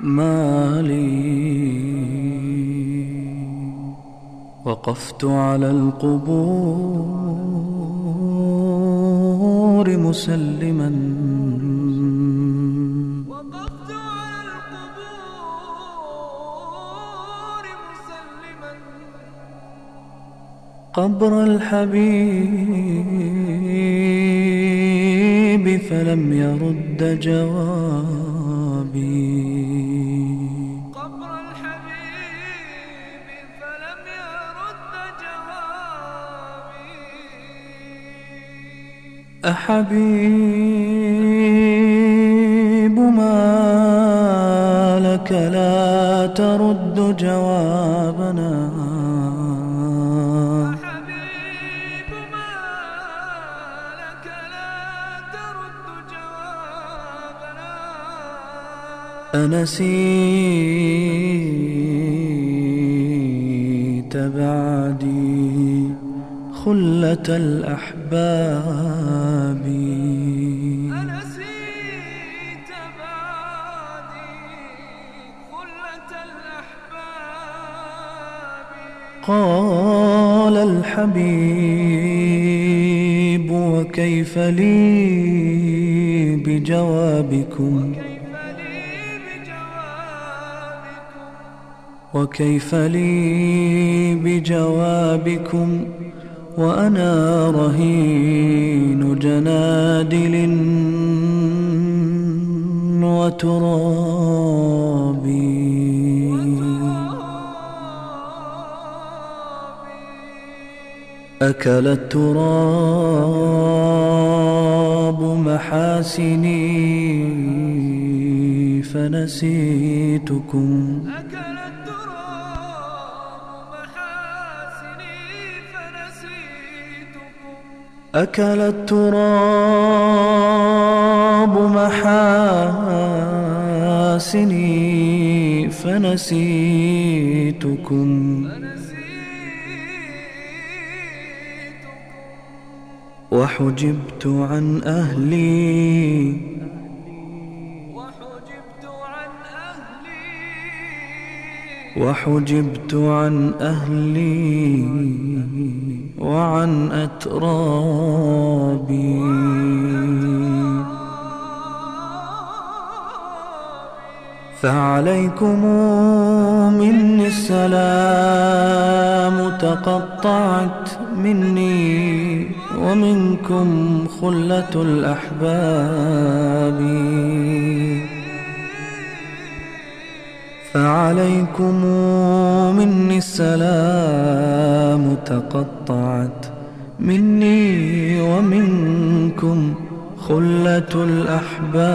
مالي. وقفت على القبور مسلما. وقفت على القبور مسلما. قبر الحبيب فلم يرد جوابي أحبيب ما لك لا ترد جوابنا. حبيب ما لك لا ترد جوابنا. أنسيت بعدي خلة الأحباب. أنسيت بعدي خلة الأحباب. قال الحبيب وكيف لي بجوابكم؟ كيف لي بجوابكم؟ وكيف لي بجوابكم؟ وأنا رهين جنادل وترابي أكل التراب محاسني فنسيتكم. أكل أكل التراب محاسني فنسيتكم. وحجبت عن أهلي وحجبت عن أهلي وعن أترابي. فعليكم مني السلام تقطعت مني ومنكم خلة الأحباب. فعليكم مني السلام تقطعت مني ومنكم خلة الأحباب.